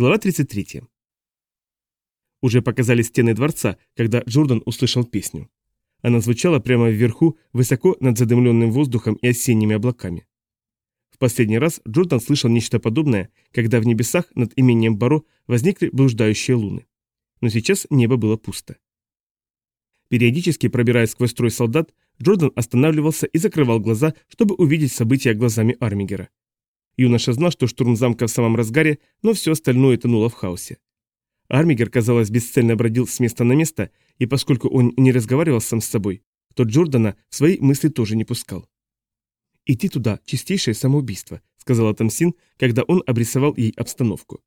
Глава 33. Уже показали стены дворца, когда Джордан услышал песню. Она звучала прямо вверху, высоко над задымленным воздухом и осенними облаками. В последний раз Джордан слышал нечто подобное, когда в небесах над имением Баро возникли блуждающие луны. Но сейчас небо было пусто. Периодически пробираясь сквозь строй солдат, Джордан останавливался и закрывал глаза, чтобы увидеть события глазами Армигера. Юноша знал, что штурм замка в самом разгаре, но все остальное тонуло в хаосе. Армигер, казалось, бесцельно бродил с места на место, и поскольку он не разговаривал сам с собой, то Джордана свои мысли тоже не пускал. «Идти туда – чистейшее самоубийство», – сказала Тамсин, когда он обрисовал ей обстановку.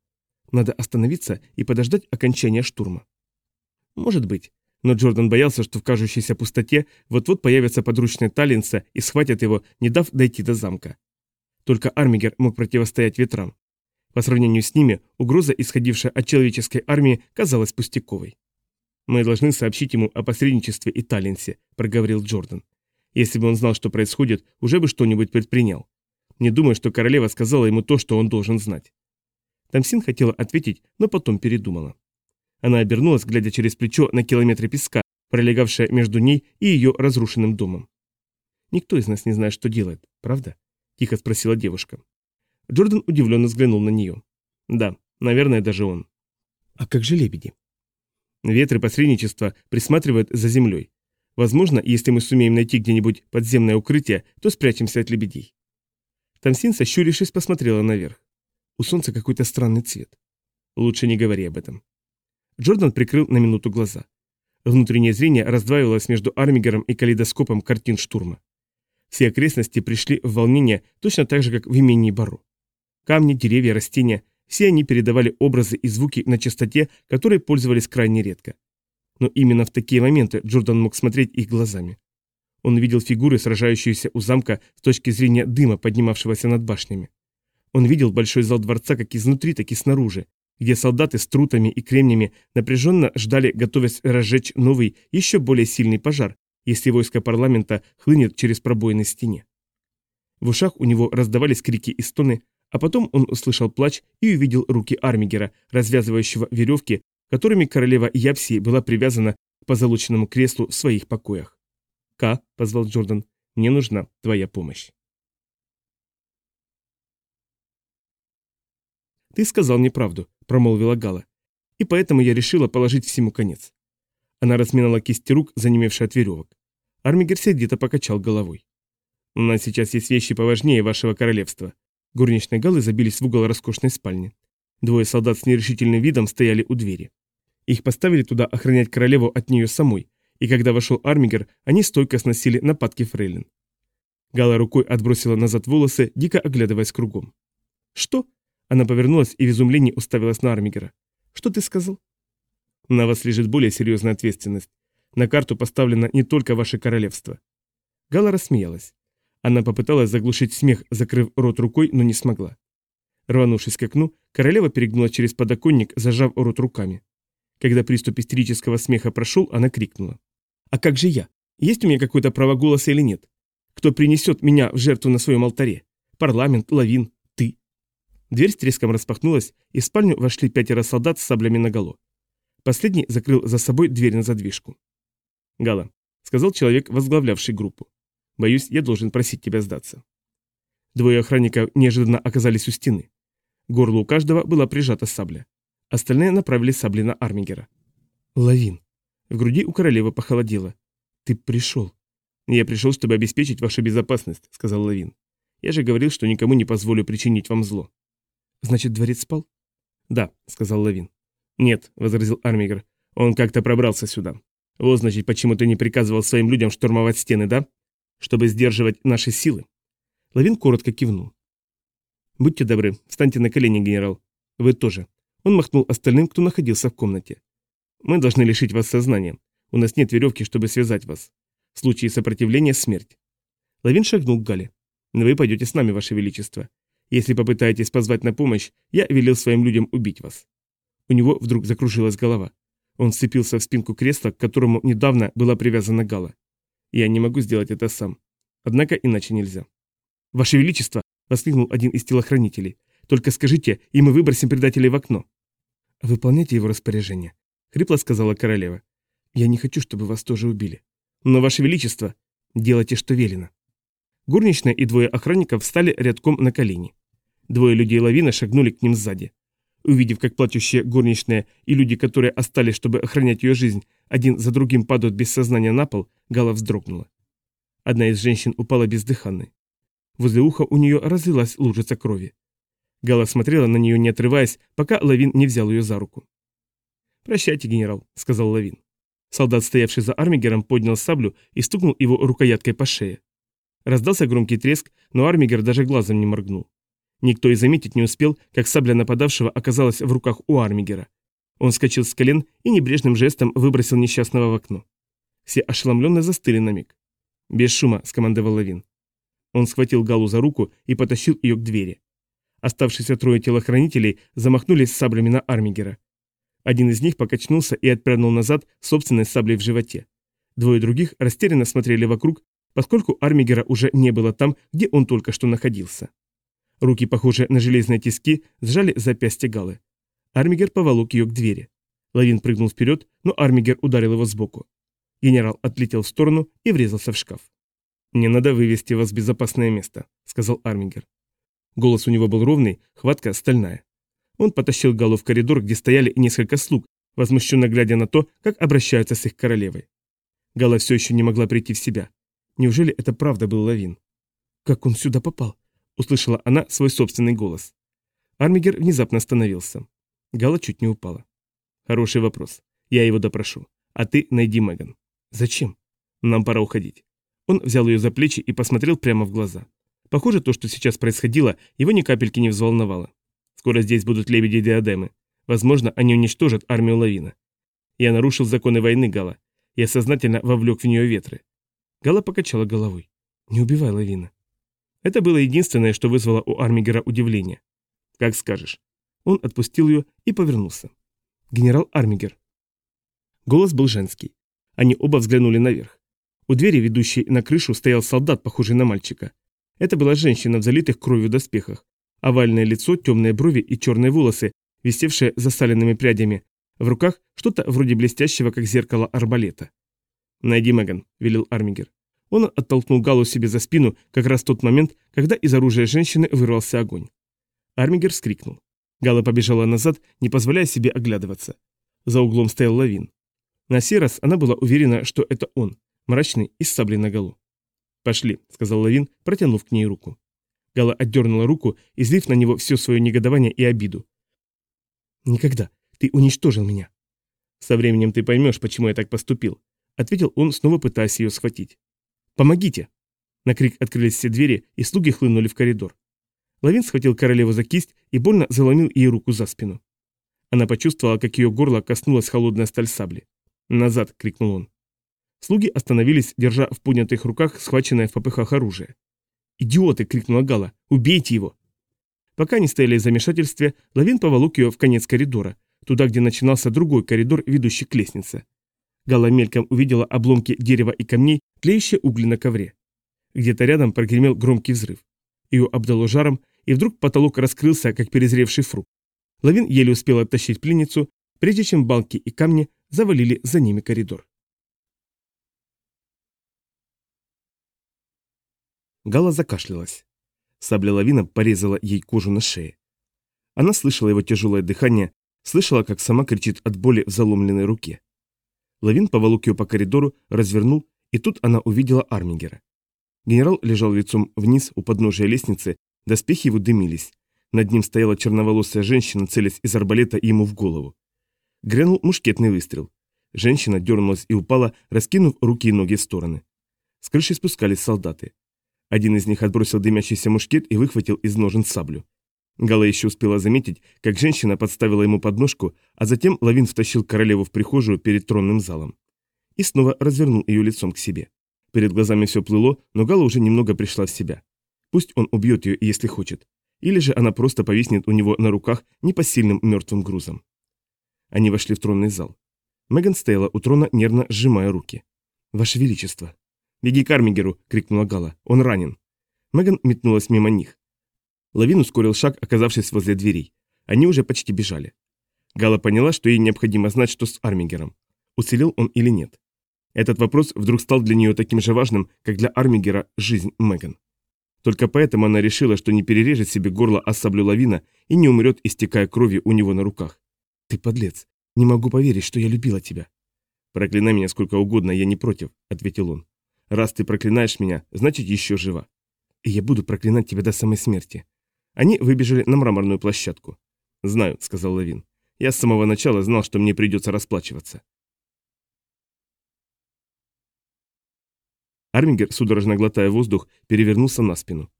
«Надо остановиться и подождать окончания штурма». «Может быть», но Джордан боялся, что в кажущейся пустоте вот-вот появятся подручные Таллинса и схватят его, не дав дойти до замка. Только Армигер мог противостоять ветрам. По сравнению с ними, угроза, исходившая от человеческой армии, казалась пустяковой. «Мы должны сообщить ему о посредничестве и Таллинсе», – проговорил Джордан. «Если бы он знал, что происходит, уже бы что-нибудь предпринял. Не думаю, что королева сказала ему то, что он должен знать». Тамсин хотела ответить, но потом передумала. Она обернулась, глядя через плечо на километры песка, пролегавшие между ней и ее разрушенным домом. «Никто из нас не знает, что делает, правда?» – тихо спросила девушка. Джордан удивленно взглянул на нее. «Да, наверное, даже он». «А как же лебеди?» Ветры посредничества присматривают за землей. Возможно, если мы сумеем найти где-нибудь подземное укрытие, то спрячемся от лебедей. Тамсин, сощурившись, посмотрела наверх. У солнца какой-то странный цвет. Лучше не говори об этом. Джордан прикрыл на минуту глаза. Внутреннее зрение раздваивалось между армигером и калейдоскопом картин штурма. Все окрестности пришли в волнение точно так же, как в имении Баро. Камни, деревья, растения – все они передавали образы и звуки на частоте, которой пользовались крайне редко. Но именно в такие моменты Джордан мог смотреть их глазами. Он видел фигуры, сражающиеся у замка с точки зрения дыма, поднимавшегося над башнями. Он видел большой зал дворца как изнутри, так и снаружи, где солдаты с трутами и кремнями напряженно ждали, готовясь разжечь новый, еще более сильный пожар, если войско парламента хлынет через пробоины стене. В ушах у него раздавались крики и стоны, а потом он услышал плач и увидел руки Армигера, развязывающего веревки, которыми королева Япсии была привязана к позолоченному креслу в своих покоях. «Ка», — позвал Джордан, — «мне нужна твоя помощь». «Ты сказал неправду», — промолвила Гала, — «и поэтому я решила положить всему конец. Она разминала кисти рук, занемевшие от веревок. Армигер сердито покачал головой. «У нас сейчас есть вещи поважнее вашего королевства». Горничные галы забились в угол роскошной спальни. Двое солдат с нерешительным видом стояли у двери. Их поставили туда охранять королеву от нее самой, и когда вошел Армигер, они стойко сносили нападки фрейлин. Гала рукой отбросила назад волосы, дико оглядываясь кругом. «Что?» Она повернулась и в изумлении уставилась на Армигера. «Что ты сказал?» На вас лежит более серьезная ответственность. На карту поставлено не только ваше королевство. Гала рассмеялась. Она попыталась заглушить смех, закрыв рот рукой, но не смогла. Рванувшись к окну, королева перегнула через подоконник, зажав рот руками. Когда приступ истерического смеха прошел, она крикнула. «А как же я? Есть у меня какое-то право голоса или нет? Кто принесет меня в жертву на своем алтаре? Парламент, лавин, ты?» Дверь с треском распахнулась, и в спальню вошли пятеро солдат с саблями наголо. Последний закрыл за собой дверь на задвижку. «Гала», — сказал человек, возглавлявший группу. «Боюсь, я должен просить тебя сдаться». Двое охранников неожиданно оказались у стены. Горло у каждого была прижата сабля. Остальные направили сабли на Армигера. «Лавин». В груди у королевы похолодело. «Ты пришел». «Я пришел, чтобы обеспечить вашу безопасность», — сказал Лавин. «Я же говорил, что никому не позволю причинить вам зло». «Значит, дворец спал?» «Да», — сказал Лавин. «Нет», — возразил Армигер, — «он как-то пробрался сюда. Вот, значит, почему ты не приказывал своим людям штурмовать стены, да? Чтобы сдерживать наши силы». Лавин коротко кивнул. «Будьте добры, встаньте на колени, генерал. Вы тоже». Он махнул остальным, кто находился в комнате. «Мы должны лишить вас сознания. У нас нет веревки, чтобы связать вас. В случае сопротивления – смерть». Лавин шагнул к Гале. «Вы пойдете с нами, Ваше Величество. Если попытаетесь позвать на помощь, я велел своим людям убить вас». У него вдруг закружилась голова. Он сцепился в спинку кресла, к которому недавно была привязана Гала. Я не могу сделать это сам. Однако иначе нельзя. «Ваше Величество!» – воскликнул один из телохранителей. «Только скажите, и мы выбросим предателей в окно». «Выполняйте его распоряжение», — хрипло сказала королева. «Я не хочу, чтобы вас тоже убили. Но, Ваше Величество, делайте, что велено». Горничная и двое охранников встали рядком на колени. Двое людей лавина шагнули к ним сзади. Увидев, как плачущие горничные и люди, которые остались, чтобы охранять ее жизнь, один за другим падают без сознания на пол, Гала вздрогнула. Одна из женщин упала бездыханной. Возле уха у нее разлилась лужица крови. Гала смотрела на нее, не отрываясь, пока Лавин не взял ее за руку. «Прощайте, генерал», — сказал Лавин. Солдат, стоявший за Армигером, поднял саблю и стукнул его рукояткой по шее. Раздался громкий треск, но Армигер даже глазом не моргнул. Никто и заметить не успел, как сабля нападавшего оказалась в руках у Армигера. Он скачал с колен и небрежным жестом выбросил несчастного в окно. Все ошеломленно застыли на миг. «Без шума», — скомандовал Лавин. Он схватил Галу за руку и потащил ее к двери. Оставшиеся трое телохранителей замахнулись саблями на Армигера. Один из них покачнулся и отпрянул назад собственной саблей в животе. Двое других растерянно смотрели вокруг, поскольку Армигера уже не было там, где он только что находился. Руки, похожие на железные тиски, сжали запястье Галы. Армигер поволок ее к двери. Лавин прыгнул вперед, но Армигер ударил его сбоку. Генерал отлетел в сторону и врезался в шкаф. «Мне надо вывести вас в безопасное место», — сказал Армигер. Голос у него был ровный, хватка стальная. Он потащил Галу в коридор, где стояли несколько слуг, возмущенно глядя на то, как обращаются с их королевой. Гала все еще не могла прийти в себя. Неужели это правда был Лавин? «Как он сюда попал?» — услышала она свой собственный голос. Армигер внезапно остановился. Гала чуть не упала. «Хороший вопрос. Я его допрошу. А ты найди Меган». «Зачем?» «Нам пора уходить». Он взял ее за плечи и посмотрел прямо в глаза. Похоже, то, что сейчас происходило, его ни капельки не взволновало. Скоро здесь будут лебеди диадемы. Возможно, они уничтожат армию Лавина. Я нарушил законы войны, Гала. Я сознательно вовлек в нее ветры. Гала покачала головой. Не убивай Лавина. Это было единственное, что вызвало у Армигера удивление. Как скажешь. Он отпустил ее и повернулся. Генерал Армигер. Голос был женский. Они оба взглянули наверх. У двери, ведущей на крышу, стоял солдат, похожий на мальчика. Это была женщина в залитых кровью доспехах. Овальное лицо, темные брови и черные волосы, висевшие засаленными прядями. В руках что-то вроде блестящего, как зеркало арбалета. «Найди Меган», — велел Армигер. Он оттолкнул Галу себе за спину как раз в тот момент, когда из оружия женщины вырвался огонь. Армигер вскрикнул. Гала побежала назад, не позволяя себе оглядываться. За углом стоял лавин. На сей раз она была уверена, что это он, мрачный и с саблей на голу. «Пошли», — сказал Лавин, протянув к ней руку. Гала отдернула руку, излив на него все свое негодование и обиду. «Никогда. Ты уничтожил меня». «Со временем ты поймешь, почему я так поступил», — ответил он, снова пытаясь ее схватить. «Помогите!» На крик открылись все двери, и слуги хлынули в коридор. Лавин схватил королеву за кисть и больно заломил ей руку за спину. Она почувствовала, как ее горло коснулась холодная сталь сабли. «Назад!» — крикнул он. Слуги остановились, держа в поднятых руках схваченное в попыхах оружие. «Идиоты!» — крикнула Гала. «Убейте его!» Пока они стояли в замешательстве, Лавин поволок ее в конец коридора, туда, где начинался другой коридор, ведущий к лестнице. Гала мельком увидела обломки дерева и камней, тлеющие угли на ковре. Где-то рядом прогремел громкий взрыв. Ее обдало жаром, и вдруг потолок раскрылся, как перезревший фрукт. Лавин еле успел оттащить пленницу, прежде чем балки и камни завалили за ними коридор. Гала закашлялась. Сабля лавина порезала ей кожу на шее. Она слышала его тяжелое дыхание, слышала, как сама кричит от боли в заломленной руке. Лавин поволок ее по коридору, развернул, и тут она увидела Армингера. Генерал лежал лицом вниз у подножия лестницы, доспехи его дымились. Над ним стояла черноволосая женщина, целясь из арбалета ему в голову. Грянул мушкетный выстрел. Женщина дернулась и упала, раскинув руки и ноги в стороны. С крыши спускались солдаты. Один из них отбросил дымящийся мушкет и выхватил из ножен саблю. Гала еще успела заметить, как женщина подставила ему подножку, а затем Лавин втащил королеву в прихожую перед тронным залом. И снова развернул ее лицом к себе. Перед глазами все плыло, но Гала уже немного пришла в себя. Пусть он убьет ее, если хочет. Или же она просто повиснет у него на руках непосильным мертвым грузом. Они вошли в тронный зал. Меган стояла у трона, нервно сжимая руки. «Ваше Величество!» «Беги к Армигеру!» — крикнула Гала. «Он ранен!» Меган метнулась мимо них. Лавин ускорил шаг, оказавшись возле дверей. Они уже почти бежали. Гала поняла, что ей необходимо знать, что с Армигером. Уцелел он или нет. Этот вопрос вдруг стал для нее таким же важным, как для Армигера жизнь Меган. Только поэтому она решила, что не перережет себе горло о саблю лавина и не умрет, истекая кровью у него на руках. «Ты подлец! Не могу поверить, что я любила тебя!» «Проклинай меня сколько угодно, я не против», — ответил он. «Раз ты проклинаешь меня, значит, еще жива. И я буду проклинать тебя до самой смерти». Они выбежали на мраморную площадку. «Знаю», — сказал Лавин. «Я с самого начала знал, что мне придется расплачиваться». Армингер, судорожно глотая воздух, перевернулся на спину.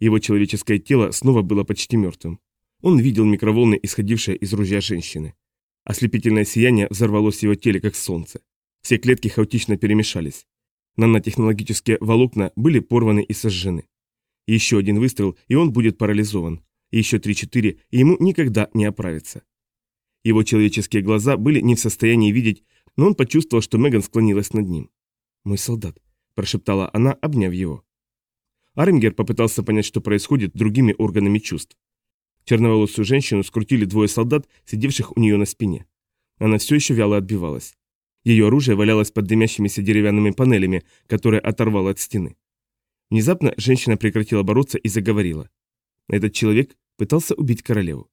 Его человеческое тело снова было почти мертвым. Он видел микроволны, исходившие из ружья женщины. Ослепительное сияние взорвалось в его теле, как солнце. Все клетки хаотично перемешались. Нанотехнологические волокна были порваны и сожжены. Еще один выстрел, и он будет парализован. Еще три-четыре, и ему никогда не оправится. Его человеческие глаза были не в состоянии видеть, но он почувствовал, что Меган склонилась над ним. «Мой солдат», – прошептала она, обняв его. Арингер попытался понять, что происходит другими органами чувств. Черноволосую женщину скрутили двое солдат, сидевших у нее на спине. Она все еще вяло отбивалась. Ее оружие валялось под дымящимися деревянными панелями, которые оторвало от стены. Внезапно женщина прекратила бороться и заговорила. Этот человек пытался убить королеву.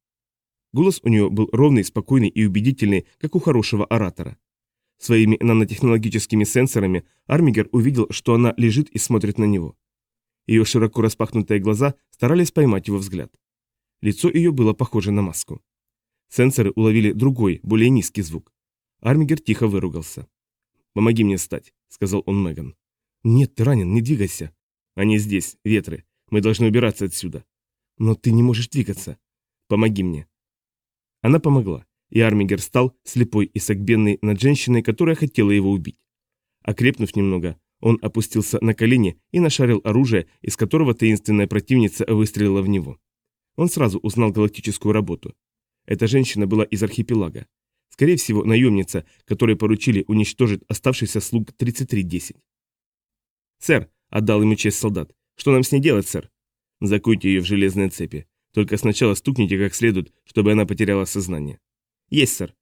Голос у нее был ровный, спокойный и убедительный, как у хорошего оратора. Своими нанотехнологическими сенсорами Армигер увидел, что она лежит и смотрит на него. Ее широко распахнутые глаза старались поймать его взгляд. Лицо ее было похоже на маску. Сенсоры уловили другой, более низкий звук. Армигер тихо выругался. «Помоги мне встать», — сказал он Меган. «Нет, ты ранен, не двигайся». «Они здесь, ветры. Мы должны убираться отсюда». «Но ты не можешь двигаться». «Помоги мне». Она помогла, и Армигер стал слепой и согбенный над женщиной, которая хотела его убить. Окрепнув немного, он опустился на колени и нашарил оружие, из которого таинственная противница выстрелила в него. Он сразу узнал галактическую работу. Эта женщина была из архипелага. Скорее всего, наемница, которой поручили уничтожить оставшийся слуг 3310. «Сэр», — отдал ему честь солдат, — «что нам с ней делать, сэр?» «Закуйте ее в железные цепи. Только сначала стукните как следует, чтобы она потеряла сознание». «Есть, сэр».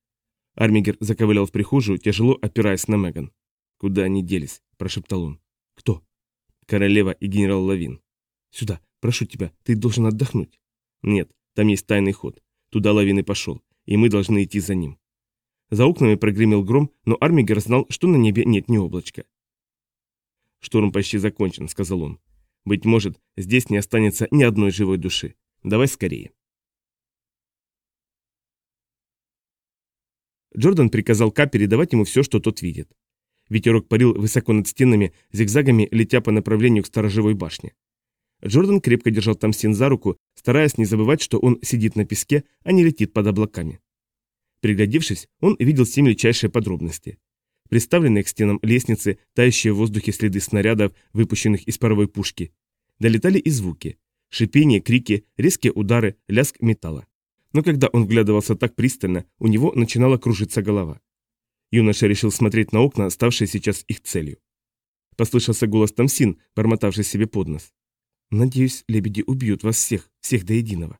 Армигер заковылял в прихожую, тяжело опираясь на Меган. «Куда они делись?» – прошептал он. «Кто?» «Королева и генерал Лавин». «Сюда, прошу тебя, ты должен отдохнуть». Нет, там есть тайный ход. Туда лавины пошел, и мы должны идти за ним. За окнами прогремел гром, но Армигер знал, что на небе нет ни облачка. «Шторм почти закончен», — сказал он. «Быть может, здесь не останется ни одной живой души. Давай скорее». Джордан приказал Ка передавать ему все, что тот видит. Ветерок парил высоко над стенами, зигзагами летя по направлению к сторожевой башне. Джордан крепко держал Тамсин за руку, стараясь не забывать, что он сидит на песке, а не летит под облаками. Приглядевшись, он видел все мельчайшие подробности. Приставленные к стенам лестницы, тающие в воздухе следы снарядов, выпущенных из паровой пушки. Долетали и звуки. Шипение, крики, резкие удары, лязг металла. Но когда он вглядывался так пристально, у него начинала кружиться голова. Юноша решил смотреть на окна, ставшие сейчас их целью. Послышался голос Тамсин, бормотавший себе под нос. «Надеюсь, лебеди убьют вас всех, всех до единого».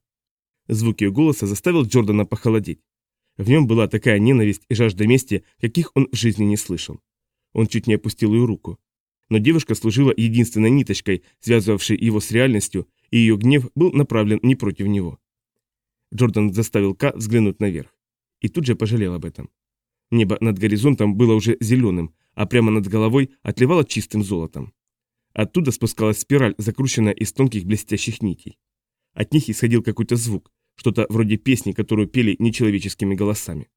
Звук ее голоса заставил Джордана похолодеть. В нем была такая ненависть и жажда мести, каких он в жизни не слышал. Он чуть не опустил ее руку. Но девушка служила единственной ниточкой, связывавшей его с реальностью, и ее гнев был направлен не против него. Джордан заставил Ка взглянуть наверх. И тут же пожалел об этом. Небо над горизонтом было уже зеленым, а прямо над головой отливало чистым золотом. Оттуда спускалась спираль, закрученная из тонких блестящих нитей. От них исходил какой-то звук, что-то вроде песни, которую пели нечеловеческими голосами.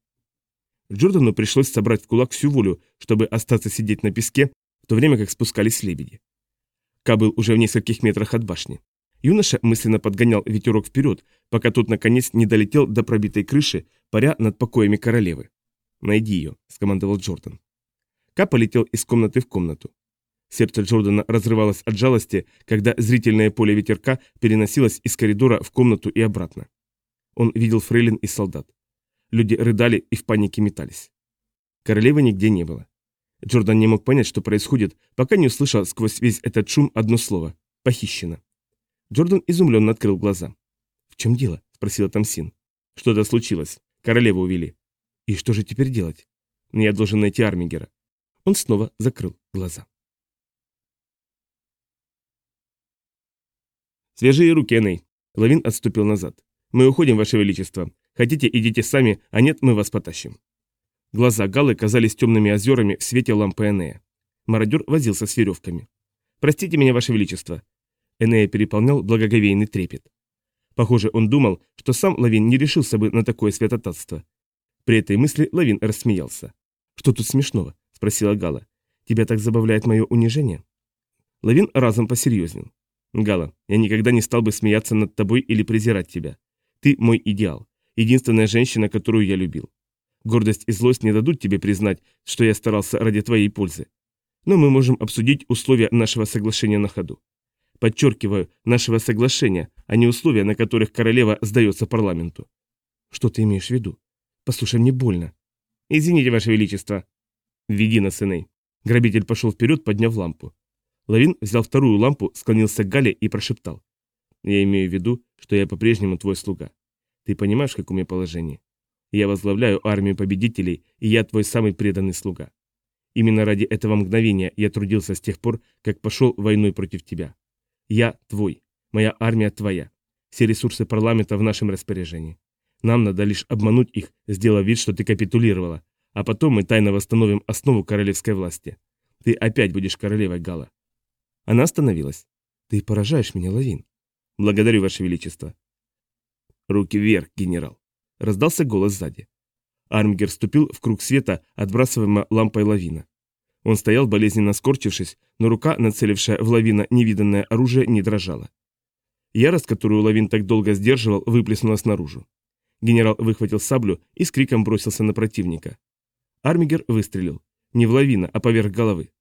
Джордану пришлось собрать в кулак всю волю, чтобы остаться сидеть на песке, в то время как спускались лебеди. Ка был уже в нескольких метрах от башни. Юноша мысленно подгонял ветерок вперед, пока тот наконец не долетел до пробитой крыши, паря над покоями королевы. «Найди ее», — скомандовал Джордан. Ка полетел из комнаты в комнату. Сердце Джордана разрывалось от жалости, когда зрительное поле ветерка переносилось из коридора в комнату и обратно. Он видел фрейлин и солдат. Люди рыдали и в панике метались. Королевы нигде не было. Джордан не мог понять, что происходит, пока не услышал сквозь весь этот шум одно слово – «похищено». Джордан изумленно открыл глаза. «В чем дело?» – спросила Тамсин. «Что-то случилось. Королеву увели. И что же теперь делать? Я должен найти Армигера. Он снова закрыл глаза. Свежие руки, Эней. Лавин отступил назад. Мы уходим, Ваше Величество. Хотите, идите сами, а нет, мы вас потащим. Глаза Галы казались темными озерами в свете лампы Энея. Мародер возился с веревками. «Простите меня, Ваше Величество». Энея переполнял благоговейный трепет. Похоже, он думал, что сам Лавин не решился бы на такое святотатство. При этой мысли Лавин рассмеялся. «Что тут смешного?» – спросила Гала. «Тебя так забавляет мое унижение?» Лавин разом посерьезнел. «Гала, я никогда не стал бы смеяться над тобой или презирать тебя. Ты мой идеал, единственная женщина, которую я любил. Гордость и злость не дадут тебе признать, что я старался ради твоей пользы. Но мы можем обсудить условия нашего соглашения на ходу. Подчеркиваю, нашего соглашения, а не условия, на которых королева сдается парламенту. Что ты имеешь в виду? Послушай, мне больно. Извините, Ваше Величество. Веди нас, Эней. Грабитель пошел вперед, подняв лампу. Лавин взял вторую лампу, склонился к Гале и прошептал. Я имею в виду, что я по-прежнему твой слуга. Ты понимаешь, в каком я положении? Я возглавляю армию победителей, и я твой самый преданный слуга. Именно ради этого мгновения я трудился с тех пор, как пошел войной против тебя. Я твой, моя армия твоя. Все ресурсы парламента в нашем распоряжении. Нам надо лишь обмануть их, сделав вид, что ты капитулировала, а потом мы тайно восстановим основу королевской власти. Ты опять будешь королевой Гала. Она остановилась. Ты поражаешь меня, Лавин. Благодарю, Ваше Величество. Руки вверх, генерал. Раздался голос сзади. Армгер вступил в круг света, отбрасываемого лампой лавина. Он стоял, болезненно скорчившись, но рука, нацелившая в лавина невиданное оружие, не дрожала. Ярость, которую лавин так долго сдерживал, выплеснулась наружу. Генерал выхватил саблю и с криком бросился на противника. Армигер выстрелил. Не в лавина, а поверх головы.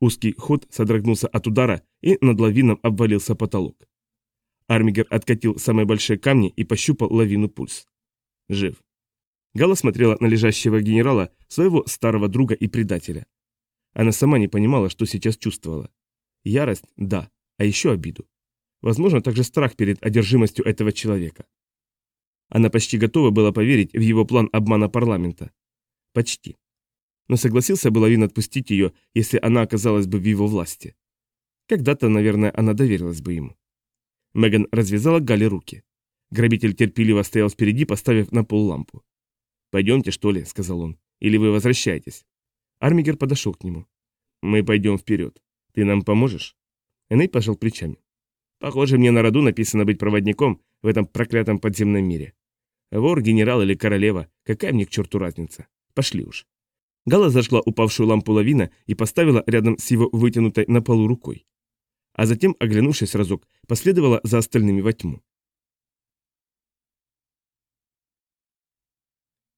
Узкий ход содрогнулся от удара, и над лавином обвалился потолок. Армигер откатил самые большие камни и пощупал лавину пульс. Жив. Гала смотрела на лежащего генерала, своего старого друга и предателя. Она сама не понимала, что сейчас чувствовала. Ярость – да, а еще обиду. Возможно, также страх перед одержимостью этого человека. Она почти готова была поверить в его план обмана парламента. Почти. Но согласился бы Лавин отпустить ее, если она оказалась бы в его власти. Когда-то, наверное, она доверилась бы ему. Меган развязала Гале руки. Грабитель терпеливо стоял впереди, поставив на пол лампу. «Пойдемте, что ли?» – сказал он. «Или вы возвращаетесь?» Армигер подошел к нему. «Мы пойдем вперед. Ты нам поможешь?» Эней пожал плечами. «Похоже, мне на роду написано быть проводником в этом проклятом подземном мире. Вор, генерал или королева, какая мне к черту разница? Пошли уж». Гала зажгла упавшую лампу лавина и поставила рядом с его вытянутой на полу рукой а затем, оглянувшись разок, последовала за остальными во тьму.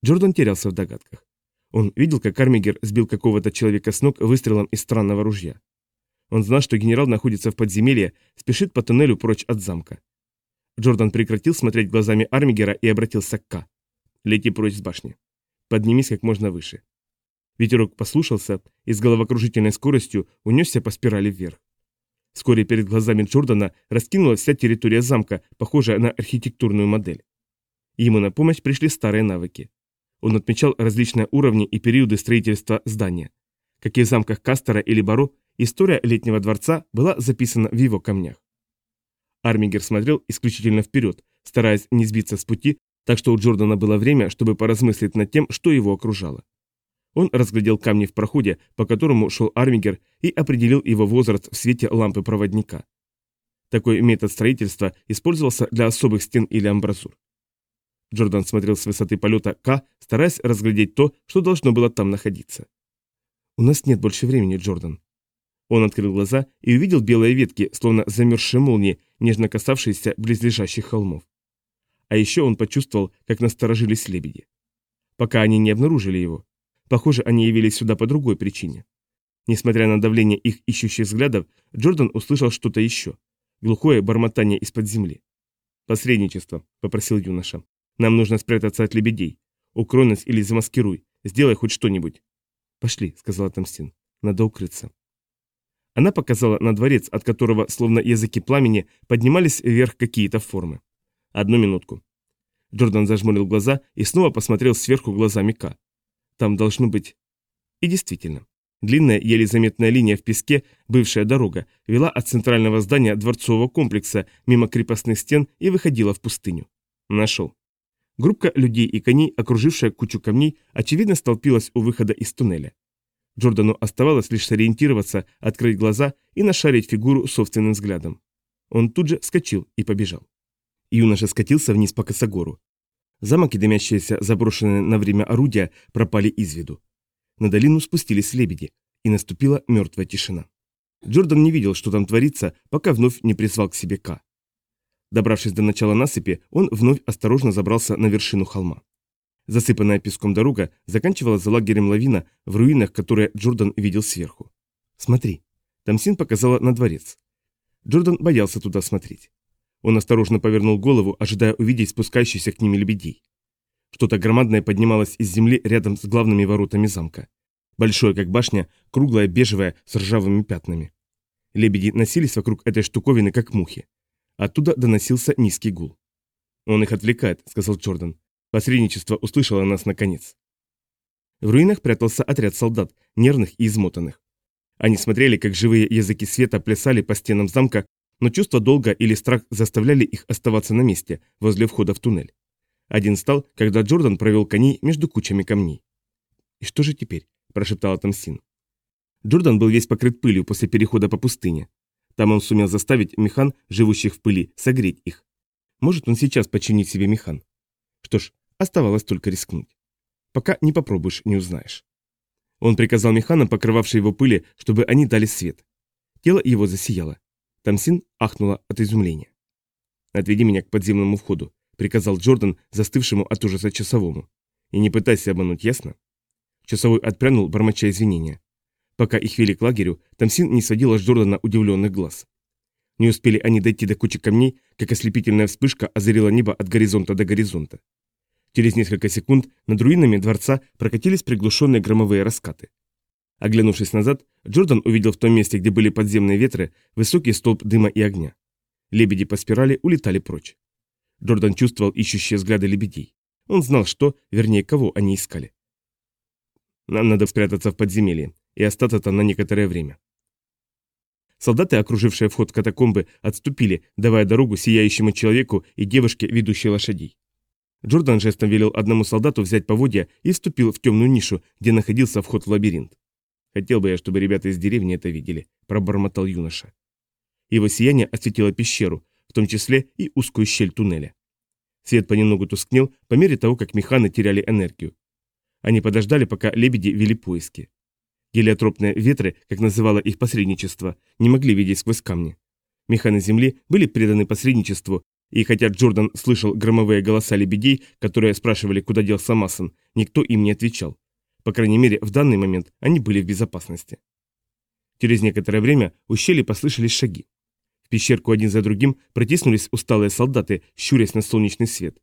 Джордан терялся в догадках. Он видел, как Армигер сбил какого-то человека с ног выстрелом из странного ружья. Он знал, что генерал находится в подземелье, спешит по туннелю прочь от замка. Джордан прекратил смотреть глазами Армигера и обратился к К. «Лети прочь с башни. Поднимись как можно выше». Ветерок послушался и с головокружительной скоростью унесся по спирали вверх. Вскоре перед глазами Джордана раскинулась вся территория замка, похожая на архитектурную модель. Ему на помощь пришли старые навыки. Он отмечал различные уровни и периоды строительства здания. Как и в замках Кастера или Баро, история летнего дворца была записана в его камнях. Армигер смотрел исключительно вперед, стараясь не сбиться с пути, так что у Джордана было время, чтобы поразмыслить над тем, что его окружало. Он разглядел камни в проходе, по которому шел Армигер, и определил его возраст в свете лампы проводника. Такой метод строительства использовался для особых стен или амбразур. Джордан смотрел с высоты полета К, стараясь разглядеть то, что должно было там находиться. «У нас нет больше времени, Джордан». Он открыл глаза и увидел белые ветки, словно замерзшие молнии, нежно касавшиеся близлежащих холмов. А еще он почувствовал, как насторожились лебеди. Пока они не обнаружили его. Похоже, они явились сюда по другой причине. Несмотря на давление их ищущих взглядов, Джордан услышал что-то еще. Глухое бормотание из-под земли. «Посредничество», — попросил юноша. «Нам нужно спрятаться от лебедей. Укрой нас или замаскируй. Сделай хоть что-нибудь». «Пошли», — сказала Тамстин. «Надо укрыться». Она показала на дворец, от которого, словно языки пламени, поднимались вверх какие-то формы. «Одну минутку». Джордан зажмурил глаза и снова посмотрел сверху глазами К. Там должно быть... И действительно. Длинная, еле заметная линия в песке, бывшая дорога, вела от центрального здания дворцового комплекса мимо крепостных стен и выходила в пустыню. Нашел. Группка людей и коней, окружившая кучу камней, очевидно столпилась у выхода из туннеля. Джордану оставалось лишь сориентироваться, открыть глаза и нашарить фигуру собственным взглядом. Он тут же вскочил и побежал. Юноша скатился вниз по косогору. Замок и дымящиеся заброшенные на время орудия пропали из виду. На долину спустились лебеди, и наступила мертвая тишина. Джордан не видел, что там творится, пока вновь не призвал к себе К. Добравшись до начала насыпи, он вновь осторожно забрался на вершину холма. Засыпанная песком дорога заканчивалась за лагерем лавина в руинах, которые Джордан видел сверху. «Смотри». Тамсин показала на дворец. Джордан боялся туда смотреть. Он осторожно повернул голову, ожидая увидеть спускающихся к ним лебедей. Что-то громадное поднималось из земли рядом с главными воротами замка. Большое, как башня, круглое, бежевое, с ржавыми пятнами. Лебеди носились вокруг этой штуковины, как мухи. Оттуда доносился низкий гул. «Он их отвлекает», — сказал Джордан. «Посредничество услышало нас наконец». В руинах прятался отряд солдат, нервных и измотанных. Они смотрели, как живые языки света плясали по стенам замка, но чувство долга или страх заставляли их оставаться на месте, возле входа в туннель. Один стал, когда Джордан провел коней между кучами камней. «И что же теперь?» – прошептал Тамсин. Джордан был весь покрыт пылью после перехода по пустыне. Там он сумел заставить механ, живущих в пыли, согреть их. Может, он сейчас починит себе механ. Что ж, оставалось только рискнуть. Пока не попробуешь, не узнаешь. Он приказал механам, покрывавшей его пыли, чтобы они дали свет. Тело его засияло. Тамсин ахнула от изумления. «Отведи меня к подземному входу», — приказал Джордан, застывшему от ужаса часовому. «И не пытайся обмануть, ясно?» Часовой отпрянул, бормоча извинения. Пока их вели к лагерю, Тамсин не сводила с Джордана удивленных глаз. Не успели они дойти до кучи камней, как ослепительная вспышка озарила небо от горизонта до горизонта. Через несколько секунд над руинами дворца прокатились приглушенные громовые раскаты. Оглянувшись назад, Джордан увидел в том месте, где были подземные ветры, высокий столб дыма и огня. Лебеди по спирали улетали прочь. Джордан чувствовал ищущие взгляды лебедей. Он знал, что, вернее, кого они искали. Нам надо спрятаться в подземелье и остаться там на некоторое время. Солдаты, окружившие вход в катакомбы, отступили, давая дорогу сияющему человеку и девушке, ведущей лошадей. Джордан жестом велел одному солдату взять поводья и вступил в темную нишу, где находился вход в лабиринт. Хотел бы я, чтобы ребята из деревни это видели, пробормотал юноша. Его сияние осветило пещеру, в том числе и узкую щель туннеля. Свет понемногу тускнел по мере того, как механы теряли энергию. Они подождали, пока лебеди вели поиски. Гелиотропные ветры, как называло их посредничество, не могли видеть сквозь камни. Механы Земли были преданы посредничеству, и хотя Джордан слышал громовые голоса лебедей, которые спрашивали, куда делся Массон, никто им не отвечал. По крайней мере, в данный момент они были в безопасности. Через некоторое время у щели послышались шаги. В пещерку один за другим протиснулись усталые солдаты, щурясь на солнечный свет.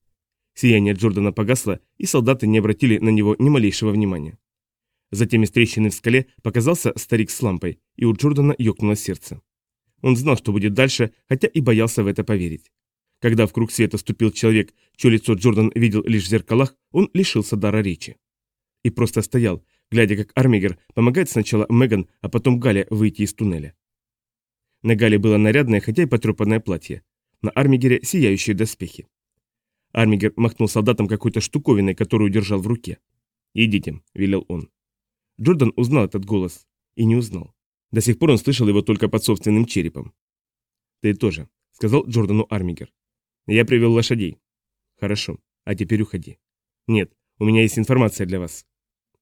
Сияние Джордана погасло, и солдаты не обратили на него ни малейшего внимания. Затем из трещины в скале показался старик с лампой, и у Джордана ёкнуло сердце. Он знал, что будет дальше, хотя и боялся в это поверить. Когда в круг света ступил человек, чье лицо Джордан видел лишь в зеркалах, он лишился дара речи и просто стоял, глядя, как Армигер помогает сначала Меган, а потом Гале выйти из туннеля. На Гале было нарядное, хотя и потрепанное платье. На Армигере сияющие доспехи. Армигер махнул солдатам какой-то штуковиной, которую держал в руке. «Идите», — велел он. Джордан узнал этот голос. И не узнал. До сих пор он слышал его только под собственным черепом. «Ты тоже», — сказал Джордану Армигер. «Я привел лошадей». «Хорошо, а теперь уходи». «Нет, у меня есть информация для вас».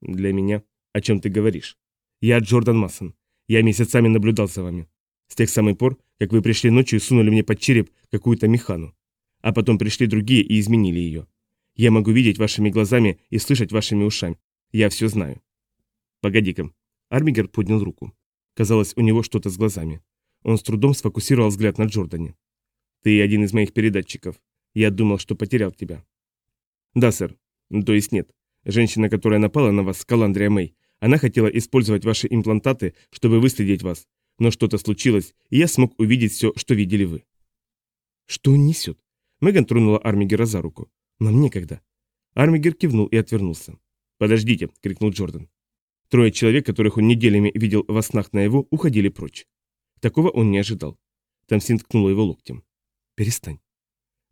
«Для меня? О чем ты говоришь?» «Я Джордан Массон. Я месяцами наблюдал за вами. С тех самых пор, как вы пришли ночью и сунули мне под череп какую-то механу. А потом пришли другие и изменили ее. Я могу видеть вашими глазами и слышать вашими ушами. Я все знаю». «Погоди-ка». Армигер поднял руку. Казалось, у него что-то с глазами. Он с трудом сфокусировал взгляд на Джордане. «Ты один из моих передатчиков. Я думал, что потерял тебя». «Да, сэр. То есть нет. Женщина, которая напала на вас, Каландрия Мэй, она хотела использовать ваши имплантаты, чтобы выследить вас. Но что-то случилось, и я смог увидеть все, что видели вы. Что он несет? Меган тронула Армигера за руку. Нам некогда. Армигер кивнул и отвернулся. «Подождите!» — крикнул Джордан. Трое человек, которых он неделями видел во снах наяву, уходили прочь. Такого он не ожидал. Тамсин ткнула его локтем. «Перестань».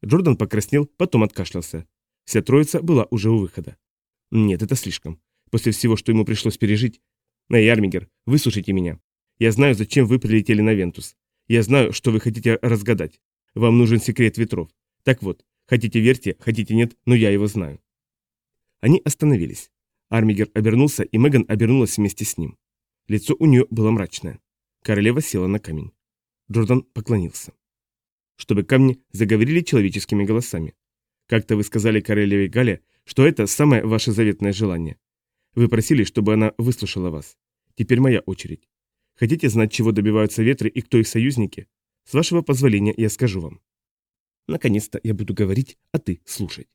Джордан покраснел, потом откашлялся. Вся троица была уже у выхода. Нет, это слишком. После всего, что ему пришлось пережить... Эй, Армигер, выслушайте меня. Я знаю, зачем вы прилетели на Вентус. Я знаю, что вы хотите разгадать. Вам нужен секрет ветров. Так вот, хотите верьте, хотите нет, но я его знаю. Они остановились. Армигер обернулся, и Меган обернулась вместе с ним. Лицо у нее было мрачное. Королева села на камень. Джордан поклонился. Чтобы камни заговорили человеческими голосами. Как-то вы сказали королеве Гале, что это самое ваше заветное желание. Вы просили, чтобы она выслушала вас. Теперь моя очередь. Хотите знать, чего добиваются ветры и кто их союзники? С вашего позволения я скажу вам. Наконец-то я буду говорить, а ты слушать.